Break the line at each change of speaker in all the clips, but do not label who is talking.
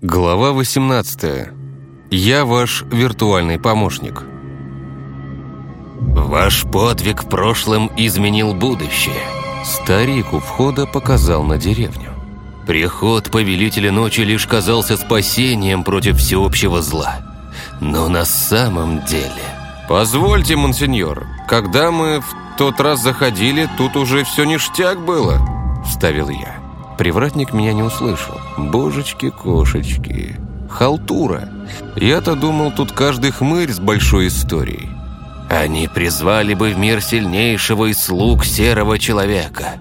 Глава 18. Я ваш виртуальный помощник.
«Ваш подвиг в прошлом изменил будущее», —
старик у входа показал на деревню.
«Приход Повелителя Ночи лишь казался спасением против всеобщего зла. Но на самом деле...»
«Позвольте, монсеньор, когда мы в тот раз заходили, тут уже все ништяк было», — вставил я. Привратник меня не услышал. Божечки-кошечки. Халтура. Я-то думал, тут каждый хмырь с большой историей.
Они призвали бы в мир сильнейшего из слуг серого человека.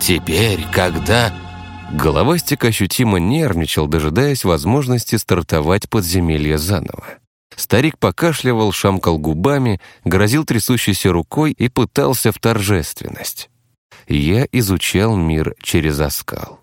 Теперь, когда...
Головастик ощутимо нервничал, дожидаясь возможности стартовать подземелье заново. Старик покашливал, шамкал губами, грозил трясущейся рукой и пытался в торжественность я изучал мир через оскал.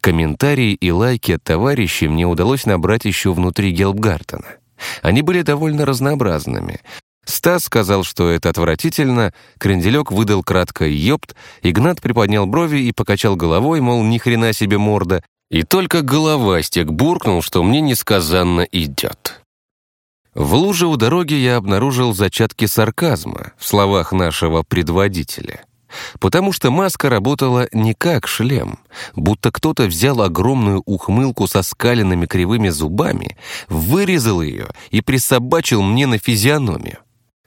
Комментарии и лайки от товарищей мне удалось набрать еще внутри Гелбгартена. Они были довольно разнообразными. Стас сказал, что это отвратительно, Кренделек выдал кратко «ёпт», Игнат приподнял брови и покачал головой, мол, ни хрена себе морда, и только головастик буркнул, что мне несказанно идет. В луже у дороги я обнаружил зачатки сарказма в словах нашего предводителя — Потому что маска работала не как шлем, будто кто-то взял огромную ухмылку со скаленными кривыми зубами, вырезал ее и присобачил мне на физиономию.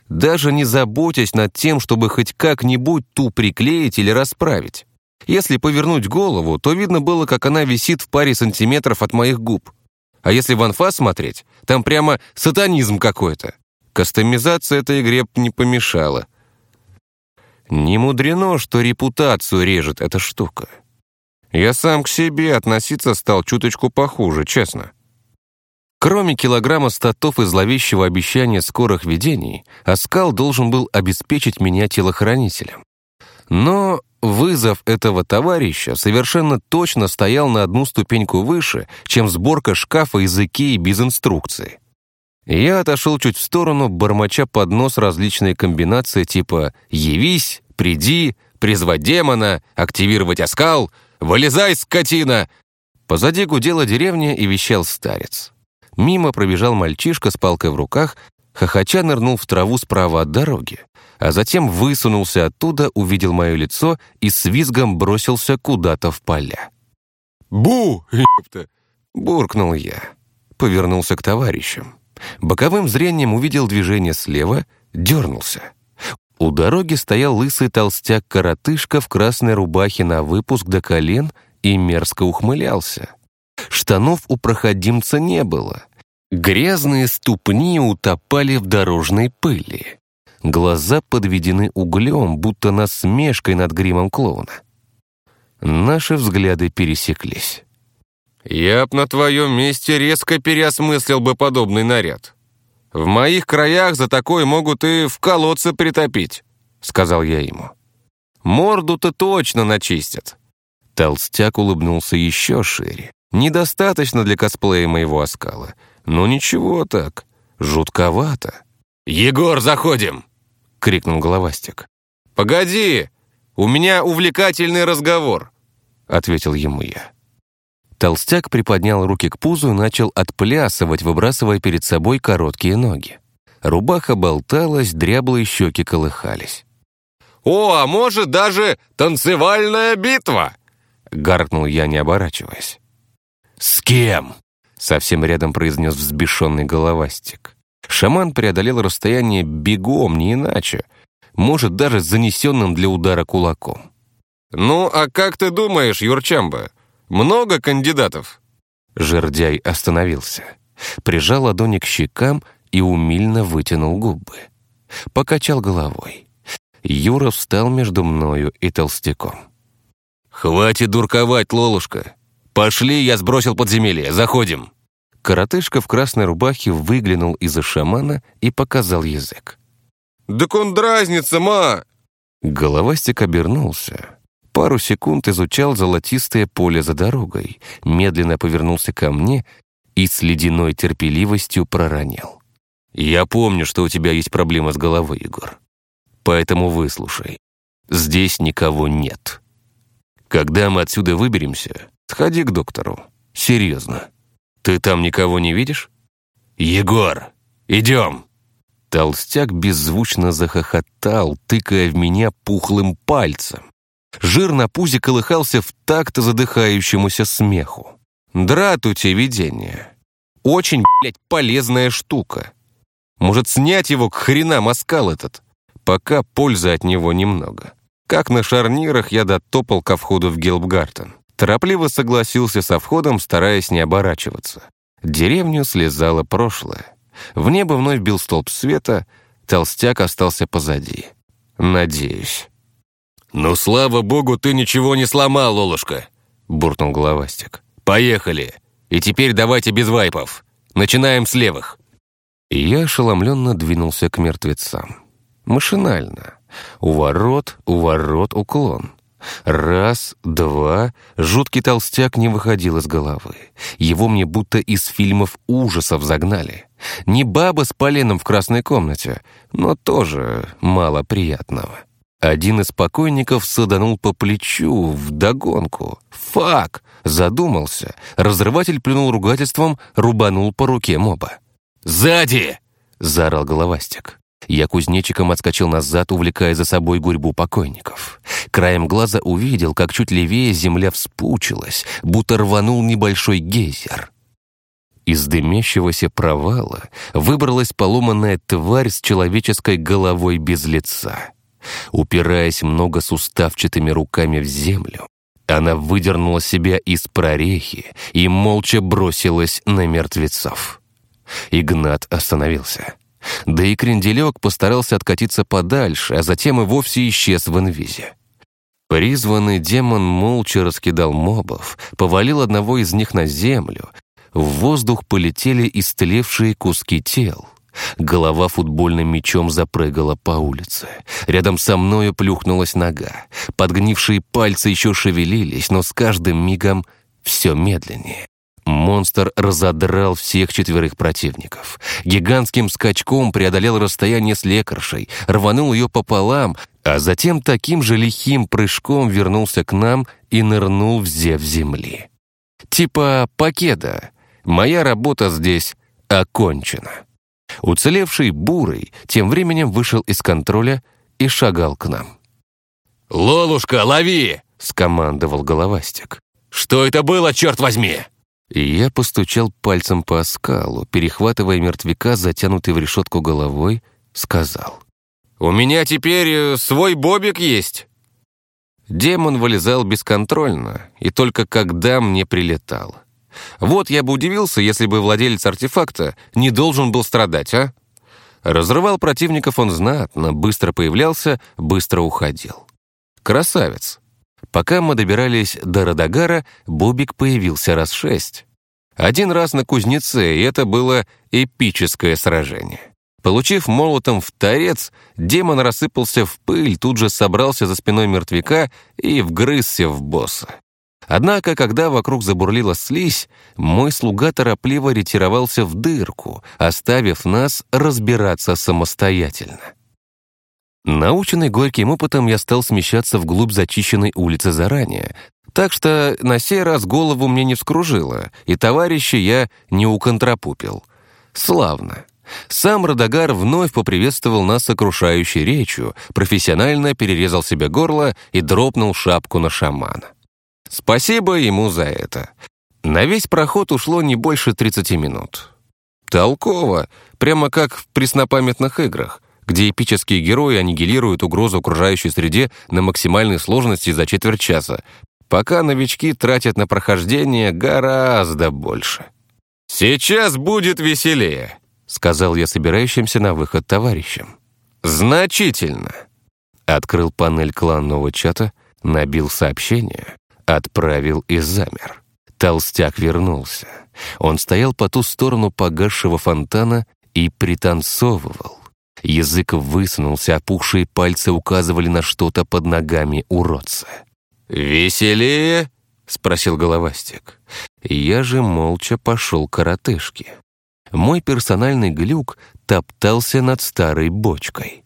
Даже не заботясь над тем, чтобы хоть как-нибудь ту приклеить или расправить. Если повернуть голову, то видно было, как она висит в паре сантиметров от моих губ. А если в анфас смотреть, там прямо сатанизм какой-то. Кастомизация этой игре не помешала. Не мудрено, что репутацию режет эта штука. Я сам к себе относиться стал чуточку похуже, честно. Кроме килограмма статов и зловещего обещания скорых видений, Оскал должен был обеспечить меня телохранителем. Но вызов этого товарища совершенно точно стоял на одну ступеньку выше, чем сборка шкафа из Икеи без инструкции. Я отошел чуть в сторону, бормоча под нос различные комбинации типа «Явись», «Приди», «Призвать демона», «Активировать оскал», «Вылезай, скотина!» Позади гудела деревня и вещал старец. Мимо пробежал мальчишка с палкой в руках, хохоча нырнул в траву справа от дороги, а затем высунулся оттуда, увидел мое лицо и с визгом бросился куда-то в поля.
«Бу! Епта!»
— буркнул я. Повернулся к товарищам. Боковым зрением увидел движение слева, дернулся. У дороги стоял лысый толстяк-коротышка в красной рубахе на выпуск до колен и мерзко ухмылялся. Штанов у проходимца не было. Грязные ступни утопали в дорожной пыли. Глаза подведены углем, будто насмешкой над гримом клоуна. Наши взгляды пересеклись.
«Я б на твоем месте резко переосмыслил бы подобный наряд. В моих краях за такой могут и в колодце притопить», — сказал я ему. «Морду-то точно начистят».
Толстяк улыбнулся еще шире. Недостаточно для косплея моего оскала. Но ничего так, жутковато.
«Егор, заходим!» — крикнул головастик.
«Погоди, у меня увлекательный разговор», —
ответил ему я. Толстяк приподнял руки к пузу и начал отплясывать, выбрасывая перед собой короткие ноги. Рубаха болталась, дряблые щеки колыхались.
«О, а может, даже танцевальная битва!»
— гаркнул я, не оборачиваясь.
«С кем?»
— совсем рядом произнес взбешенный головастик. Шаман преодолел расстояние бегом, не иначе. Может, даже с занесенным для удара кулаком.
«Ну, а как ты думаешь, Юрчамба, много кандидатов?»
Жердяй остановился, прижал ладони к щекам и умильно вытянул губы. Покачал головой. Юра встал между мною и толстяком.
«Хватит дурковать, Лолушка! Пошли, я сбросил подземелье, заходим!»
Коротышка в красной рубахе выглянул из-за шамана и показал язык.
«Да он дразнится, ма!»
Головастик обернулся, Пару секунд изучал золотистое поле за дорогой, медленно повернулся ко мне и с ледяной терпеливостью проронил. «Я помню, что у тебя есть проблема с головой, Егор. Поэтому выслушай. Здесь никого нет. Когда мы отсюда выберемся, сходи к доктору. Серьезно.
Ты там никого не видишь? Егор, идем!»
Толстяк беззвучно захохотал, тыкая в меня пухлым пальцем. Жир на пузе колыхался в такт задыхающемуся смеху. Дратути видение. Очень, блядь, полезная штука. Может, снять его к хренам оскал этот? Пока пользы от него немного. Как на шарнирах я дотопал ко входу в Гилбгартен. Торопливо согласился со входом, стараясь не оборачиваться. Деревню слезало прошлое. В небо вновь бил столб света, толстяк остался позади. Надеюсь.
«Ну, слава богу, ты ничего не сломал, Лолушка!» — буркнул головастик. «Поехали! И теперь давайте без вайпов. Начинаем с левых!»
И я ошеломленно двинулся к мертвецам. Машинально. У ворот, у ворот уклон. Раз, два, жуткий толстяк не выходил из головы. Его мне будто из фильмов ужасов загнали. Не баба с поленом в красной комнате, но тоже мало приятного. Один из покойников саданул по плечу, вдогонку. «Фак!» Задумался. Разрыватель плюнул ругательством, рубанул по руке моба.
«Сзади!»
— заорал головастик. Я кузнечиком отскочил назад, увлекая за собой гурьбу покойников. Краем глаза увидел, как чуть левее земля вспучилась, будто рванул небольшой гейзер. Из дымящегося провала выбралась поломанная тварь с человеческой головой без лица. Упираясь многосуставчатыми руками в землю, она выдернула себя из прорехи и молча бросилась на мертвецов. Игнат остановился. Да и кренделек постарался откатиться подальше, а затем и вовсе исчез в инвизе. Призванный демон молча раскидал мобов, повалил одного из них на землю. В воздух полетели истлевшие куски тел. Голова футбольным мячом запрыгала по улице. Рядом со мною плюхнулась нога. Подгнившие пальцы еще шевелились, но с каждым мигом все медленнее. Монстр разодрал всех четверых противников. Гигантским скачком преодолел расстояние с лекаршей, рванул ее пополам, а затем таким же лихим прыжком вернулся к нам и нырнул в зев земли. Типа пакета. Моя работа здесь окончена. Уцелевший бурый тем временем вышел из контроля и шагал к нам.
«Лолушка, лови!» — скомандовал головастик. «Что это было, черт возьми?»
И я постучал пальцем по оскалу, перехватывая мертвяка, затянутый в решетку головой, сказал.
«У меня теперь э, свой бобик есть».
Демон вылезал бесконтрольно, и только когда мне прилетал. Вот я бы удивился, если бы владелец артефакта не должен был страдать, а? Разрывал противников он знатно, быстро появлялся, быстро уходил. Красавец. Пока мы добирались до Радагара, Бобик появился раз шесть. Один раз на кузнеце, и это было эпическое сражение. Получив молотом в торец, демон рассыпался в пыль, тут же собрался за спиной мертвяка и вгрызся в босса. Однако, когда вокруг забурлила слизь, мой слуга торопливо ретировался в дырку, оставив нас разбираться самостоятельно. Наученный горьким опытом, я стал смещаться вглубь зачищенной улицы заранее, так что на сей раз голову мне не вскружило, и товарища я не уконтрапупил. Славно. Сам Радагар вновь поприветствовал нас сокрушающей речью, профессионально перерезал себе горло и дропнул шапку на шамана. Спасибо ему за это. На весь проход ушло не больше 30 минут. Толково, прямо как в преснопамятных играх где эпические герои аннигилируют угрозу окружающей среде на максимальной сложности за четверть часа, пока новички тратят на прохождение гораздо больше.
«Сейчас будет веселее», —
сказал я собирающимся на выход товарищам.
«Значительно».
Открыл панель кланного чата, набил сообщение, отправил и замер. Толстяк вернулся. Он стоял по ту сторону погасшего фонтана и пританцовывал. Язык высунулся, опухшие пальцы указывали на что-то под ногами уродца.
«Веселее?» — спросил головастик.
Я же молча пошел к коротышке. Мой персональный глюк топтался над старой бочкой.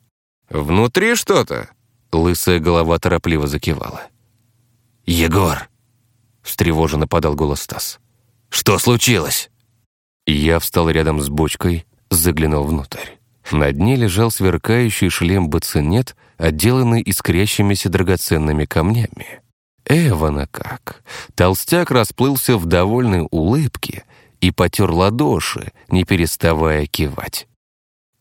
«Внутри что-то?»
— лысая голова торопливо закивала.
«Егор!»
— встревоженно подал голос Стас.
«Что случилось?»
Я встал рядом с бочкой, заглянул внутрь. На дне лежал сверкающий шлем бацинет, отделанный искрящимися драгоценными камнями. Эвана как! Толстяк расплылся в довольной улыбке и потер ладоши, не переставая кивать.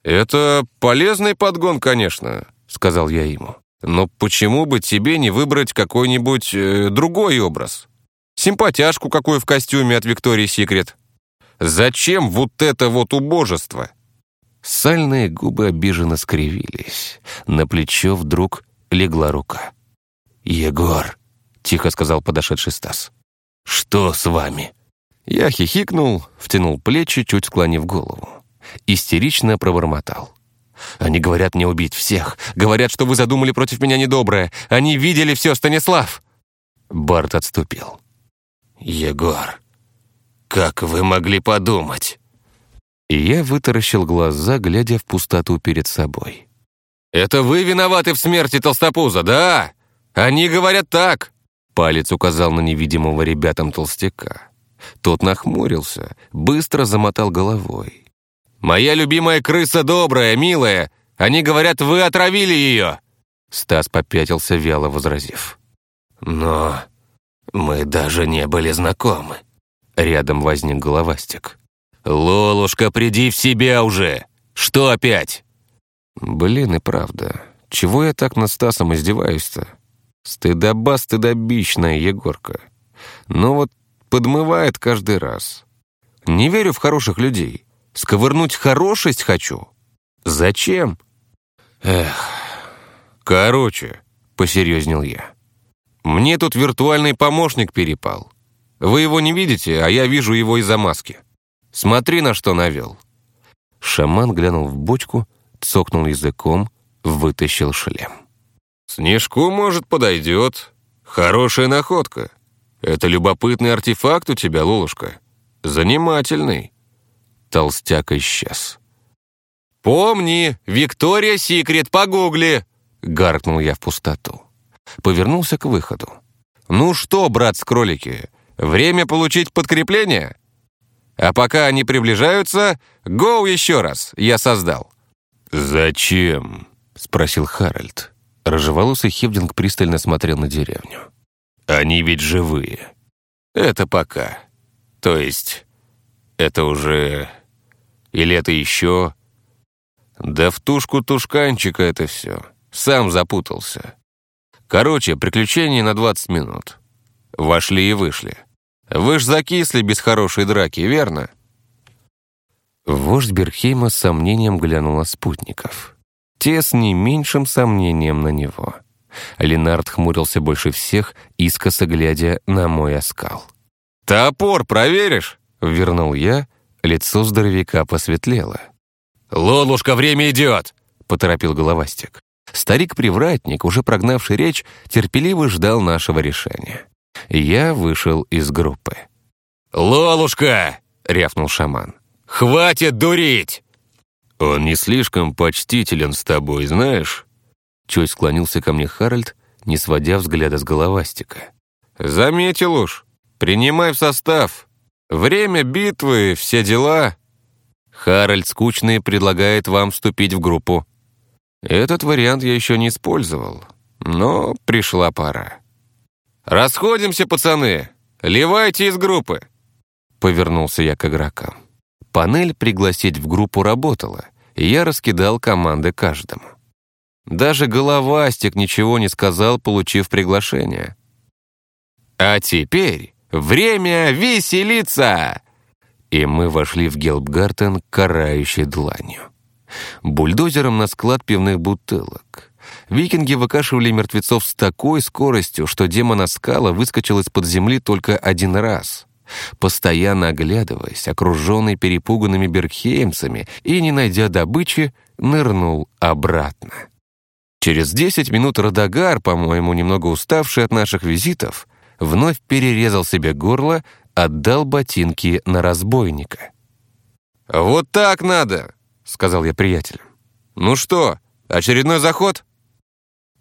«Это полезный подгон, конечно», — сказал я ему. «Но почему бы тебе не выбрать какой-нибудь э, другой образ? Симпатяшку какую в костюме от Виктории Секрет? Зачем вот это вот убожество?»
Сальные губы обиженно скривились. На плечо вдруг легла рука. «Егор», — тихо сказал подошедший Стас, — «что с вами?» Я хихикнул, втянул плечи, чуть склонив голову. Истерично пробормотал. «Они говорят мне убить всех. Говорят, что вы задумали против меня недоброе. Они видели все, Станислав!» Барт отступил. «Егор, как вы могли подумать?» И я вытаращил глаза, глядя в пустоту перед собой.
«Это вы виноваты в смерти Толстопуза, да? Они говорят так!»
Палец указал на невидимого ребятам толстяка. Тот нахмурился, быстро замотал головой.
«Моя любимая крыса добрая, милая. Они говорят, вы отравили ее!»
Стас попятился, вяло возразив. «Но мы даже не были знакомы». Рядом возник головастик.
«Лолушка, приди в себя уже! Что опять?»
«Блин, и правда. Чего я так над Стасом издеваюсь-то? Стыдоба стыдобичная Егорка. Но вот подмывает каждый раз. Не верю в хороших людей. Сковырнуть хорошесть хочу. Зачем?
Эх. Короче, посерьезнел я. Мне тут виртуальный помощник перепал. Вы его не видите, а я вижу его из-за маски. Смотри, на что навел.
Шаман глянул в бочку, цокнул языком, вытащил шлем.
«Снежку, может, подойдет. Хорошая находка. Это любопытный артефакт у тебя, Лолушка. Занимательный».
Толстяк исчез.
«Помни, Виктория Секрет, погугли!» — гаркнул я в пустоту.
Повернулся к выходу.
«Ну что, брат с кролики, время получить подкрепление? А пока они приближаются, гоу еще раз, я создал».
«Зачем?» — спросил Харальд. Рыжеволосый Хевдинг пристально смотрел на деревню. «Они ведь живые».
«Это пока. То есть, это уже или это еще? Да в тушку тушканчика это все. Сам запутался. Короче, приключение на 20 минут. Вошли и вышли. Вы ж закисли без хорошей драки, верно?
Вождь Берхейма с сомнением глянул на спутников. Те с не меньшим сомнением на него. Ленард хмурился больше всех, искоса глядя на мой оскал.
«Топор проверишь?» — вернул я,
Лицо здоровяка посветлело.
«Лолушка, время идет!» — поторопил головастик.
Старик-привратник, уже прогнавший речь, терпеливо ждал нашего решения. Я вышел из группы.
«Лолушка!» — рявкнул шаман. «Хватит дурить!»
«Он не слишком почтителен с тобой, знаешь?» Чуть склонился ко мне Харальд, не сводя взгляда с головастика.
«Заметил уж. Принимай в состав. Время битвы, все дела. Харальд Скучный предлагает вам вступить в группу. Этот вариант я еще не использовал, но пришла пора. «Расходимся, пацаны! Ливайте из группы!»
Повернулся я к игрокам. Панель «Пригласить в группу» работала, и я раскидал команды каждому. Даже головастик ничего не сказал, получив приглашение.
«А теперь Время веселиться!»
И мы вошли в Гелбгартен карающей дланью. Бульдозером на склад пивных бутылок. Викинги выкашивали мертвецов с такой скоростью, что демон Аскала выскочил из-под земли только один раз. Постоянно оглядываясь, окруженный перепуганными бергхеймцами и, не найдя добычи, нырнул обратно. Через десять минут Радагар, по-моему, немного уставший от наших визитов, вновь перерезал себе горло, отдал ботинки на разбойника.
«Вот так надо!» — сказал я приятелям. «Ну что, очередной заход?»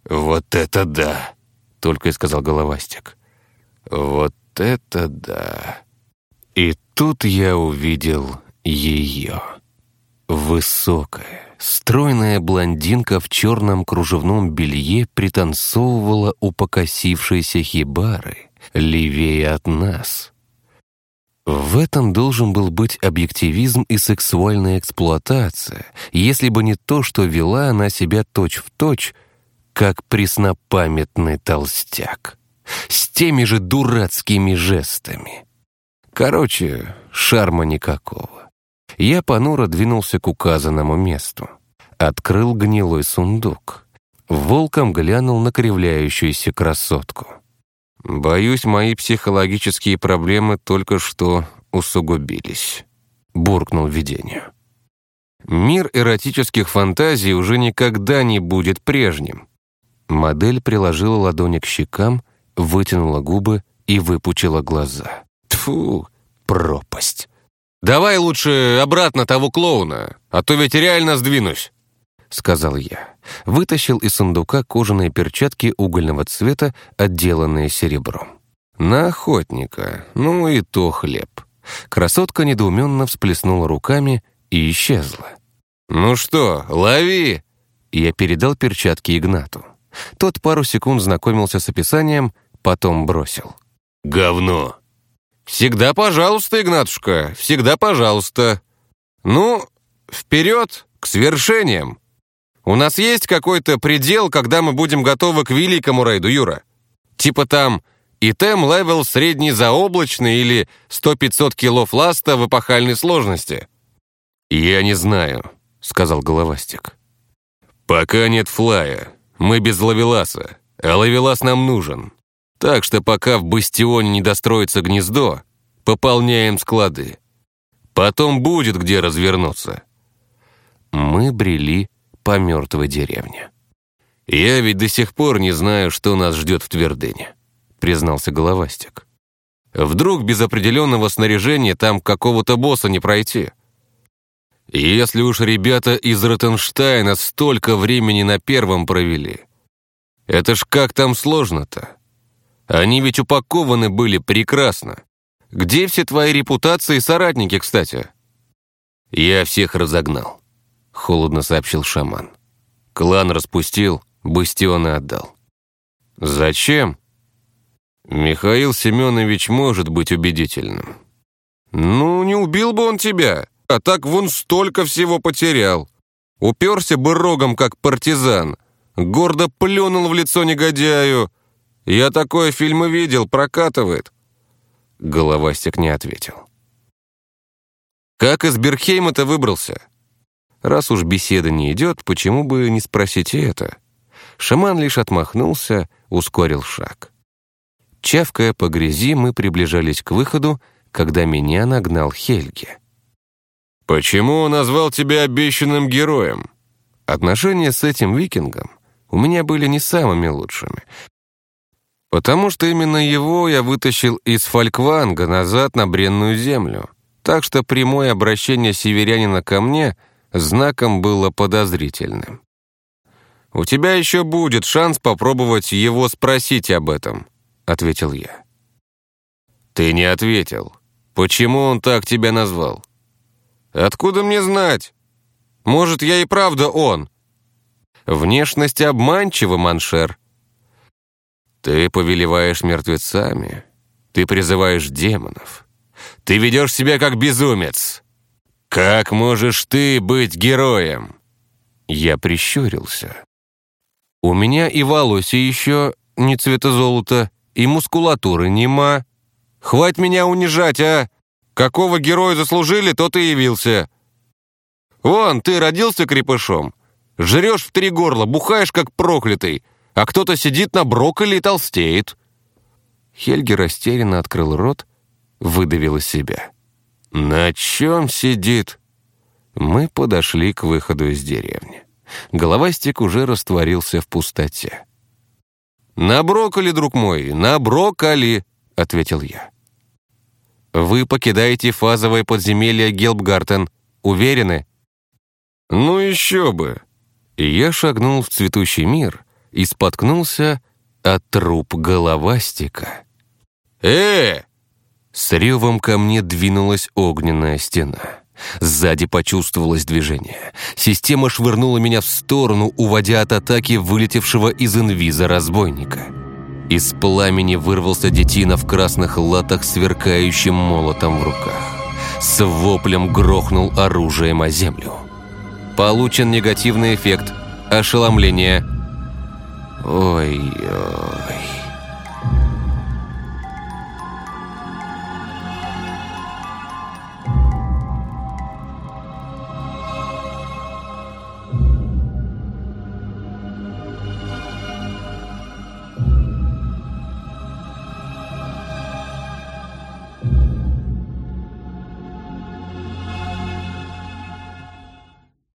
«Вот это да!» — только и сказал головастик. «Вот это да!» И тут я увидел ее. Высокая, стройная блондинка в черном кружевном белье пританцовывала у покосившейся хибары, левее от нас. В этом должен был быть объективизм и сексуальная эксплуатация, если бы не то, что вела она себя точь-в-точь, точь, как преснопамятный толстяк, с теми же дурацкими жестами. Короче, шарма никакого. Я понуро двинулся к указанному месту. Открыл гнилой сундук. Волком глянул на кривляющуюся красотку. «Боюсь, мои психологические проблемы только что усугубились», — буркнул видению. «Мир эротических фантазий уже никогда не будет прежним». Модель приложила ладони к щекам, вытянула губы и выпучила глаза. Тфу, пропасть. «Давай лучше обратно того клоуна, а то ведь реально сдвинусь», — сказал я. Вытащил из сундука кожаные перчатки угольного цвета, отделанные серебром. На охотника, ну и то хлеб. Красотка недоуменно всплеснула руками и исчезла. «Ну что, лови!» Я передал перчатки Игнату. Тот пару секунд знакомился с описанием, потом бросил. «Говно!» «Всегда пожалуйста, Игнатушка, всегда пожалуйста. Ну, вперед, к свершениям!» У нас есть какой-то предел, когда мы будем готовы к великому рейду, Юра? Типа там итем-левел средний заоблачный или 100-500 кило фласта в эпохальной сложности? «Я не знаю», — сказал Головастик. «Пока нет флая. Мы без лавеласа, а лавелас нам нужен. Так что пока в бастионе не достроится гнездо, пополняем склады. Потом будет где развернуться». Мы брели по мертвой деревне. «Я ведь до сих пор не знаю, что нас ждет в Твердыне», — признался Головастик. «Вдруг без определенного снаряжения там какого-то босса не пройти?» «Если уж ребята из Ротенштайна столько времени на первом провели, это ж как там сложно-то? Они ведь упакованы были прекрасно. Где все твои репутации и соратники, кстати?» «Я всех разогнал», холодно сообщил шаман. Клан распустил, бастионы отдал. Зачем? Михаил Семенович может быть убедительным. Ну, не убил бы он тебя, а так вон столько всего потерял. Уперся бы рогом, как партизан. Гордо плюнул в лицо негодяю. Я такое фильмы видел, прокатывает. Головастик не ответил. «Как из Берхейма-то выбрался?» Раз уж беседа не идет, почему бы не спросить и это? Шаман лишь отмахнулся, ускорил шаг. Чавкая по грязи, мы приближались к выходу, когда меня нагнал Хельги. «Почему он назвал тебя обещанным героем?» Отношения с этим викингом у меня были не самыми лучшими, потому что именно его я вытащил из Фолькванга назад на бренную землю. Так что прямое обращение северянина ко мне — знаком было подозрительным. «У тебя еще будет шанс попробовать его спросить об этом», — ответил я. «Ты не ответил. Почему он так тебя назвал?» «Откуда мне знать? Может, я и правда он?» «Внешность обманчива, Маншер». «Ты повелеваешь мертвецами. Ты призываешь демонов. Ты ведешь себя как безумец. «Как можешь ты быть героем?» Я прищурился. «У меня и волосы еще не цвета золота, и мускулатуры нема. Хватит меня унижать, а! Какого героя заслужили, тот и явился. Вон, ты родился крепышом, жрешь в три горла, бухаешь как проклятый, а кто-то сидит на брокколи и толстеет». Хельги растерянно открыл рот, выдавил из себя. «На чем сидит?» Мы подошли к выходу из деревни. Головастик уже растворился в пустоте. «На брокколи, друг мой, на брокколи!» — ответил я. «Вы покидаете фазовое подземелье Гелбгартен. Уверены?» «Ну еще бы!» Я шагнул в цветущий мир и споткнулся от труп головастика. «Э, с ревом ко мне двинулась огненная стена. Сзади почувствовалось движение. Система швырнула меня в сторону, уводя от атаки вылетевшего из инвиза разбойника. Из пламени вырвался детина в красных латах, сверкающим молотом в руках. С воплем грохнул оружием о землю. Получен негативный эффект – ошеломление. Ой-ой...